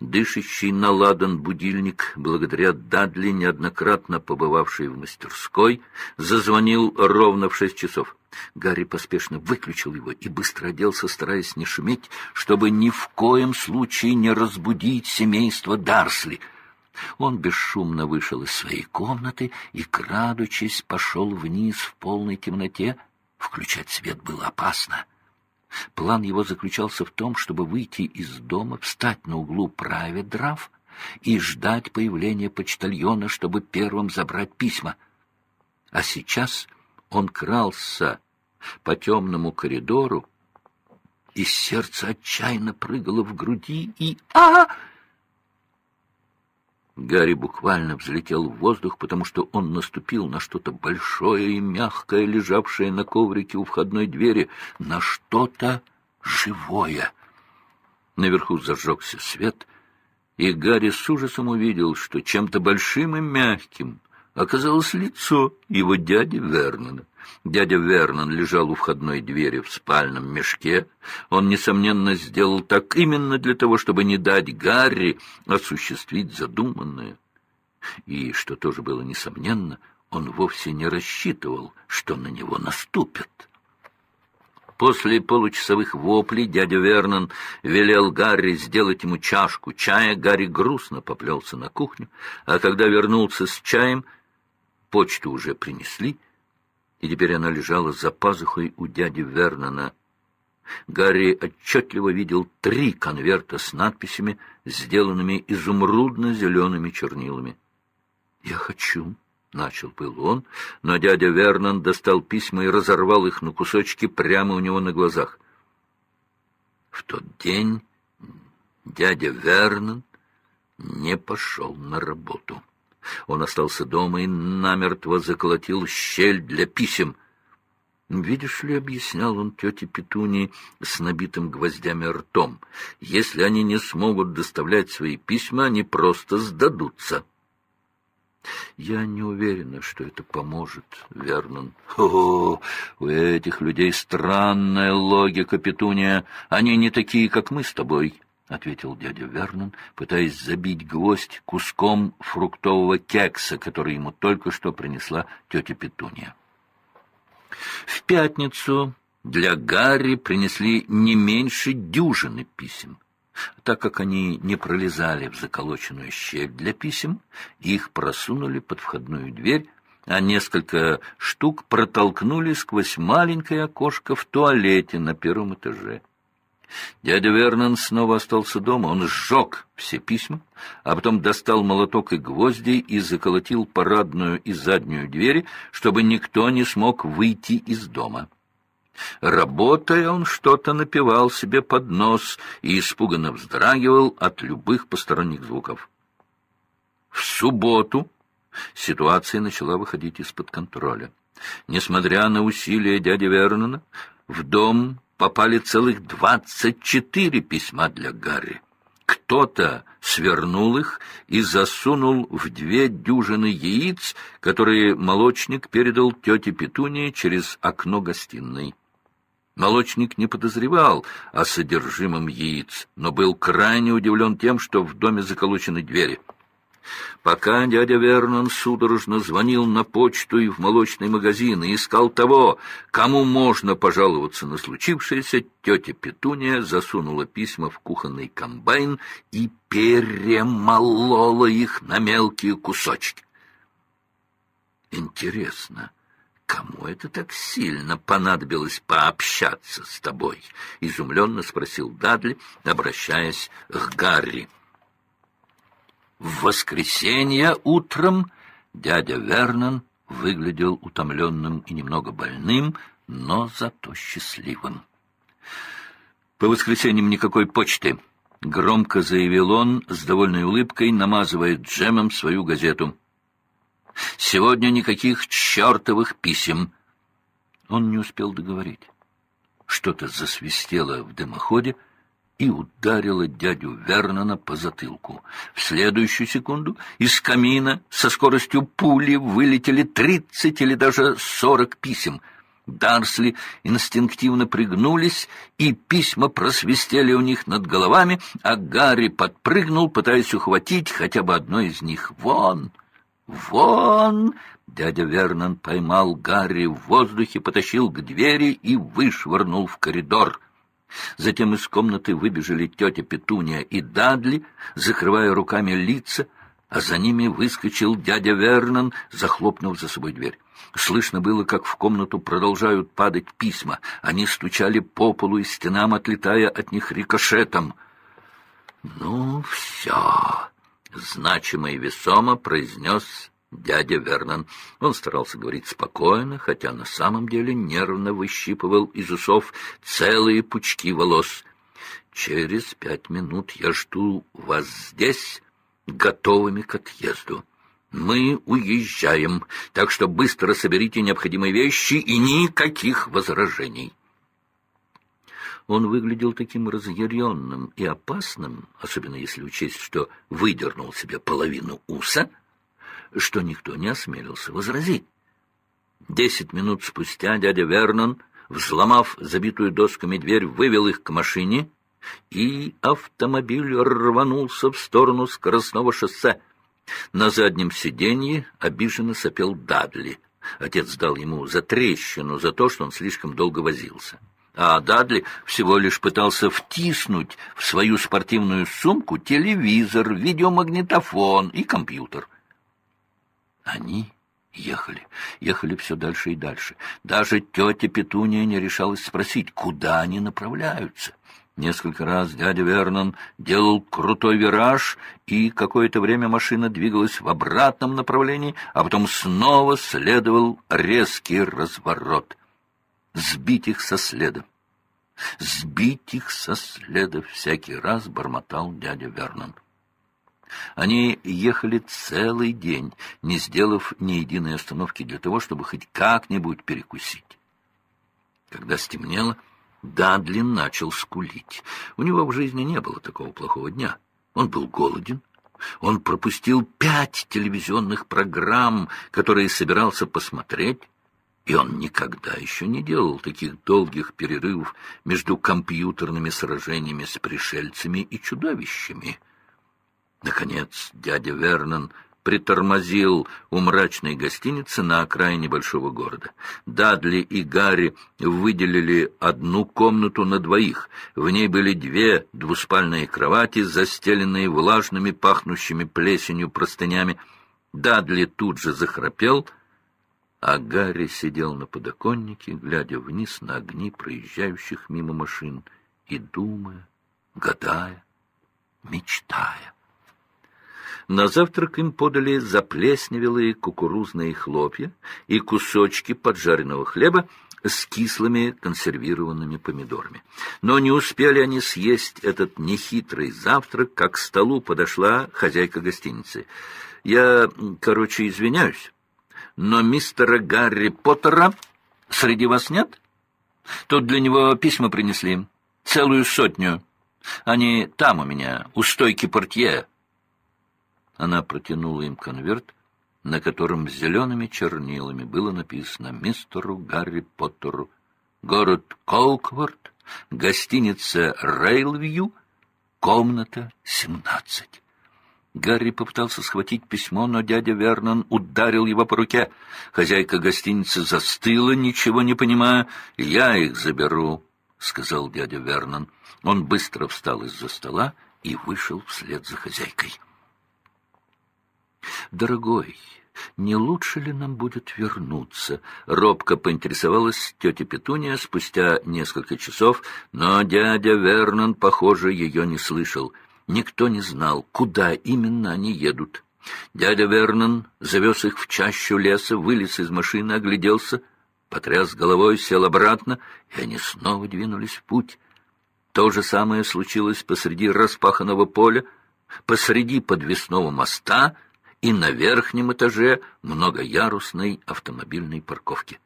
дышащий на ладан будильник, благодаря Дадли, неоднократно побывавший в мастерской, зазвонил ровно в шесть часов. Гарри поспешно выключил его и быстро оделся, стараясь не шуметь, чтобы ни в коем случае не разбудить семейство Дарсли. Он бесшумно вышел из своей комнаты и, крадучись, пошел вниз в полной темноте. Включать свет было опасно. План его заключался в том, чтобы выйти из дома, встать на углу праве драв и ждать появления почтальона, чтобы первым забрать письма. А сейчас он крался по темному коридору, и сердце отчаянно прыгало в груди, и... а, -а, -а Гарри буквально взлетел в воздух, потому что он наступил на что-то большое и мягкое, лежавшее на коврике у входной двери, на что-то живое. Наверху зажегся свет, и Гарри с ужасом увидел, что чем-то большим и мягким оказалось лицо его дяди Вернона. Дядя Вернон лежал у входной двери в спальном мешке. Он, несомненно, сделал так именно для того, чтобы не дать Гарри осуществить задуманное. И, что тоже было несомненно, он вовсе не рассчитывал, что на него наступят. После получасовых воплей дядя Вернон велел Гарри сделать ему чашку чая. Гарри грустно поплелся на кухню, а когда вернулся с чаем, почту уже принесли — и теперь она лежала за пазухой у дяди Вернона. Гарри отчетливо видел три конверта с надписями, сделанными изумрудно-зелеными чернилами. «Я хочу», — начал был он, но дядя Вернон достал письма и разорвал их на кусочки прямо у него на глазах. В тот день дядя Вернон не пошел на работу. Он остался дома и намертво заколотил щель для писем. «Видишь ли, — объяснял он тете Петунии с набитым гвоздями ртом, — если они не смогут доставлять свои письма, они просто сдадутся». «Я не уверена, что это поможет, Вернон». «О, у этих людей странная логика, Петуния. Они не такие, как мы с тобой». — ответил дядя Вернон, пытаясь забить гвоздь куском фруктового кекса, который ему только что принесла тетя Петуния. В пятницу для Гарри принесли не меньше дюжины писем. Так как они не пролезали в заколоченную щель для писем, их просунули под входную дверь, а несколько штук протолкнули сквозь маленькое окошко в туалете на первом этаже. Дядя Вернон снова остался дома. Он сжег все письма, а потом достал молоток и гвозди и заколотил парадную и заднюю двери, чтобы никто не смог выйти из дома. Работая, он что-то напевал себе под нос и испуганно вздрагивал от любых посторонних звуков. В субботу ситуация начала выходить из-под контроля. Несмотря на усилия дяди Вернона, в дом попали целых двадцать четыре письма для Гарри. Кто-то свернул их и засунул в две дюжины яиц, которые молочник передал тете Петунии через окно гостиной. Молочник не подозревал о содержимом яиц, но был крайне удивлен тем, что в доме заколочены двери — Пока дядя Вернон судорожно звонил на почту и в молочный магазин и искал того, кому можно пожаловаться на случившееся, тетя Петуния засунула письма в кухонный комбайн и перемолола их на мелкие кусочки. Интересно, кому это так сильно понадобилось пообщаться с тобой? — изумленно спросил Дадли, обращаясь к Гарри. В воскресенье утром дядя Вернон выглядел утомленным и немного больным, но зато счастливым. «По воскресеньям никакой почты», — громко заявил он с довольной улыбкой, намазывая джемом свою газету. «Сегодня никаких чертовых писем». Он не успел договорить. Что-то засвистело в дымоходе, — и ударила дядю Вернона по затылку. В следующую секунду из камина со скоростью пули вылетели тридцать или даже сорок писем. Дарсли инстинктивно пригнулись, и письма просвистели у них над головами, а Гарри подпрыгнул, пытаясь ухватить хотя бы одно из них. «Вон! Вон!» Дядя Вернон поймал Гарри в воздухе, потащил к двери и вышвырнул в коридор. Затем из комнаты выбежали тетя Петуния и Дадли, закрывая руками лица, а за ними выскочил дядя Вернон, захлопнув за собой дверь. Слышно было, как в комнату продолжают падать письма. Они стучали по полу и стенам, отлетая от них рикошетом. «Ну, все!» — значимо и весомо произнес дядя Вернон. Он старался говорить спокойно, хотя на самом деле нервно выщипывал из усов целые пучки волос. «Через пять минут я жду вас здесь, готовыми к отъезду». Мы уезжаем, так что быстро соберите необходимые вещи и никаких возражений. Он выглядел таким разъяренным и опасным, особенно если учесть, что выдернул себе половину уса, что никто не осмелился возразить. Десять минут спустя дядя Вернон, взломав забитую досками дверь, вывел их к машине, и автомобиль рванулся в сторону скоростного шоссе. На заднем сиденье обиженно сопел Дадли. Отец дал ему за трещину за то, что он слишком долго возился. А Дадли всего лишь пытался втиснуть в свою спортивную сумку телевизор, видеомагнитофон и компьютер. Они ехали, ехали все дальше и дальше. Даже тетя Петуния не решалась спросить, куда они направляются. Несколько раз дядя Вернон делал крутой вираж, и какое-то время машина двигалась в обратном направлении, а потом снова следовал резкий разворот. Сбить их со следа. Сбить их со следа всякий раз бормотал дядя Вернон. Они ехали целый день, не сделав ни единой остановки для того, чтобы хоть как-нибудь перекусить. Когда стемнело, Дадли начал скулить. У него в жизни не было такого плохого дня. Он был голоден. Он пропустил пять телевизионных программ, которые собирался посмотреть, и он никогда еще не делал таких долгих перерывов между компьютерными сражениями с пришельцами и чудовищами. Наконец дядя Вернон притормозил у мрачной гостиницы на окраине большого города. Дадли и Гарри выделили одну комнату на двоих. В ней были две двуспальные кровати, застеленные влажными, пахнущими плесенью простынями. Дадли тут же захрапел, а Гарри сидел на подоконнике, глядя вниз на огни проезжающих мимо машин и думая, гадая, мечтая. На завтрак им подали заплесневелые кукурузные хлопья и кусочки поджаренного хлеба с кислыми консервированными помидорами. Но не успели они съесть этот нехитрый завтрак, как к столу подошла хозяйка гостиницы. «Я, короче, извиняюсь, но мистера Гарри Поттера среди вас нет? Тут для него письма принесли, целую сотню. Они там у меня, у стойки портье». Она протянула им конверт, на котором зелеными чернилами было написано «Мистеру Гарри Поттеру, город Колкворт, гостиница Рейлвью, комната 17». Гарри попытался схватить письмо, но дядя Вернон ударил его по руке. Хозяйка гостиницы застыла, ничего не понимая. «Я их заберу», — сказал дядя Вернон. Он быстро встал из-за стола и вышел вслед за хозяйкой. «Дорогой, не лучше ли нам будет вернуться?» Робко поинтересовалась тетя Петуния спустя несколько часов, но дядя Вернон, похоже, ее не слышал. Никто не знал, куда именно они едут. Дядя Вернон завез их в чащу леса, вылез из машины, огляделся, потряс головой, сел обратно, и они снова двинулись в путь. То же самое случилось посреди распаханного поля, посреди подвесного моста — и на верхнем этаже многоярусной автомобильной парковки.